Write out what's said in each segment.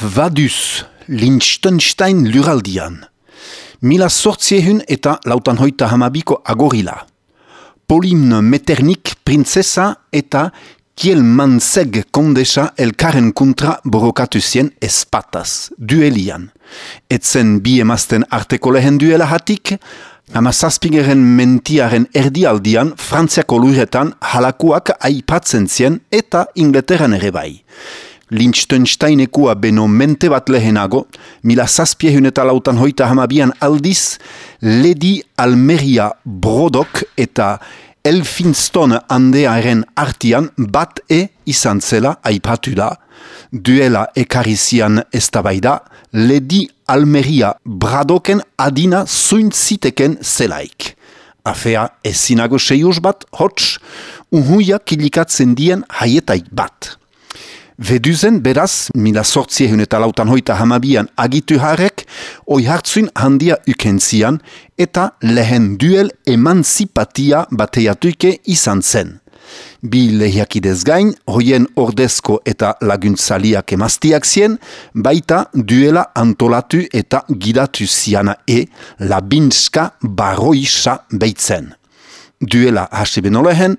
Vaduz, Liechtenstein luraldian. Mila sortziehun eta lautan hoita hamabiko agorila. Polimne Meternik printzesa eta Kiel Manseg kondesa elkaren kontra borokatu zien espataz, duelian. Etzen bi emazten arteko lehen duela hatik, ama zazpigeren mentiaren erdialdian Frantziako lurretan halakuak aipatzen zien eta Inglaterran ere bai. Liechtensteinekua beno mente bat lehenago, mila zazpiehun eta lautan hoita hamabian aldiz, Lady Almeria Brodok eta Elfinston handearen artian bat e izan zela aipatu da, duela ekarizian ez da Lady Almeria Bradoken adina zuintziteken zelaik. Afea ezinago seiuz bat, hots, uhuia kilikatzen dien haietaik bat. Veduzen beraz, mila sortziehun eta lautan hoita hamabian agitu harrek, oi hartzun handia ukentzian eta lehen duel emanzipatia bateiatuike izan zen. Bi lehiakidez gain, hoien ordezko eta laguntzaliak emaztiak zien, baita duela antolatu eta gidatu ziana e, labinska baroisa beitzen. Duela hasi benolehen,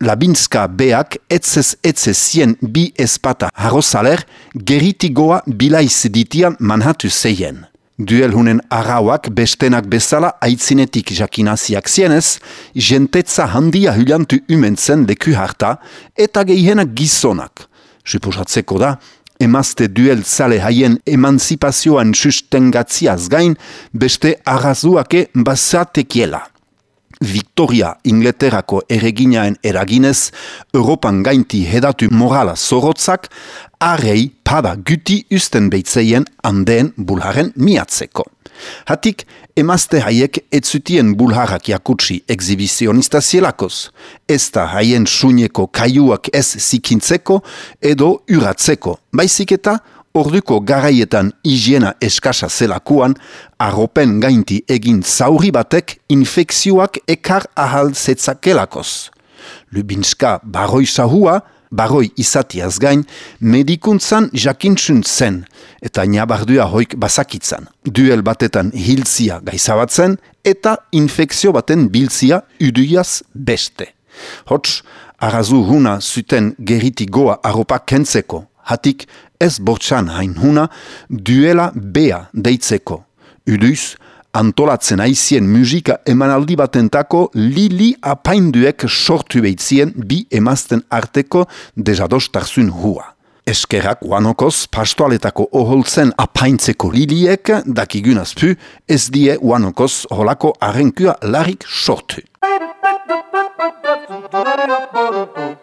Labinska beak etzez etze zien bi espata harrozaler geritigoa bilaiz ditian manhatu zeien. Duel hunen arauak bestenak bezala aitzinetik jakinaziak zienez, jentetza handia huliantu umentzen leku harta eta gehienak gizonak. Suposatzeko da, emazte duel zale haien emanzipazioan sustengatziaz gain beste arrazuake bazatekiela. Victoria Ingleterrako erreginaen eraginez, Europan gainti hedatu morala zorotzak, arei pada guti usten beitzeien handeen bulharen miatzeko. Hatik, emazte haiek etzutien bulharak jakutsi exhibizionista zielakoz, ez da haien suñeko kaiuak ez zikintzeko edo uratzeko, baizik eta orduko garaietan higiena eskasa zelakuan, arropen gainti egin zauri batek infekzioak ekar ahal zetzakelakoz. Lubinska baroi sahua, baroi izatiaz gain, medikuntzan jakintsun zen, eta nabardua hoik basakitzan. Duel batetan hilzia gaizabatzen, eta infekzio baten bilzia uduiaz beste. Hots, arazu huna zuten geriti goa arropa kentzeko, hatik ez bortxan hain huna, duela bea deitzeko. Uduz, antolatzen aizien musika emanaldi batentako lili apainduek sortu behitzien bi emazten arteko dezadostarzun hua. Eskerak uanokoz pastoaletako oholtzen apaintzeko liliek dakigunazpu ez die uanokoz holako arrenkua larik sortu.